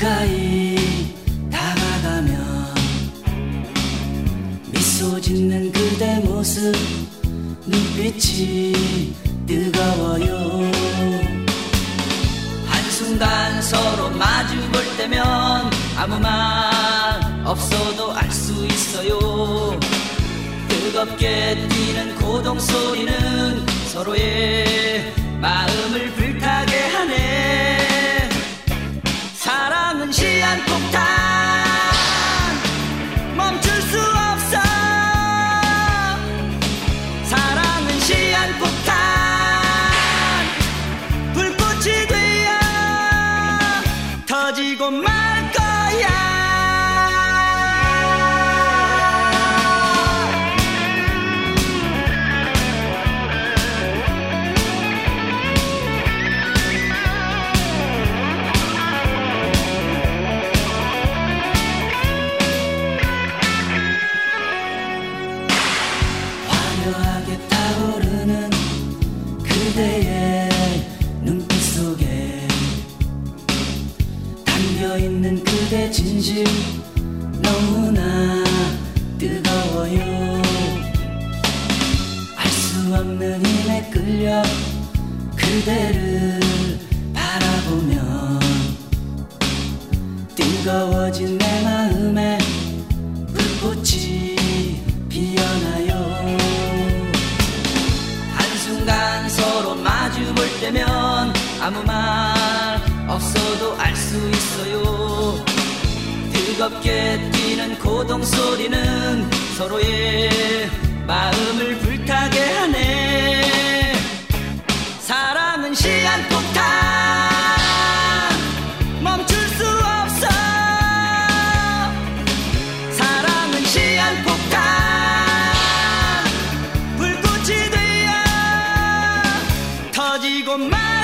가까이 다가가면 미소 짓는 그대 모습 눈빛이 뜨거워요. 한순간 서로 마주 볼 때면 아무 말 없어도 알 수 있어요. 뜨겁게 뛰는 고동 소리는 서로의 마음을 불타게 하 그대의 눈빛 속에 담겨있는 그대 진심 너무나 뜨거워요. 알 수 없는 힘에 끌려 그대를 바라보면 뜨거워진 없어도 알 수 있어요. 뜨겁게 뛰는 고동 소리는 서로의 마음을 불타게 하네. 사랑은 시한폭탄 멈출 수 없어. 사랑은 시한폭탄 불꽃이 되어 터지고 말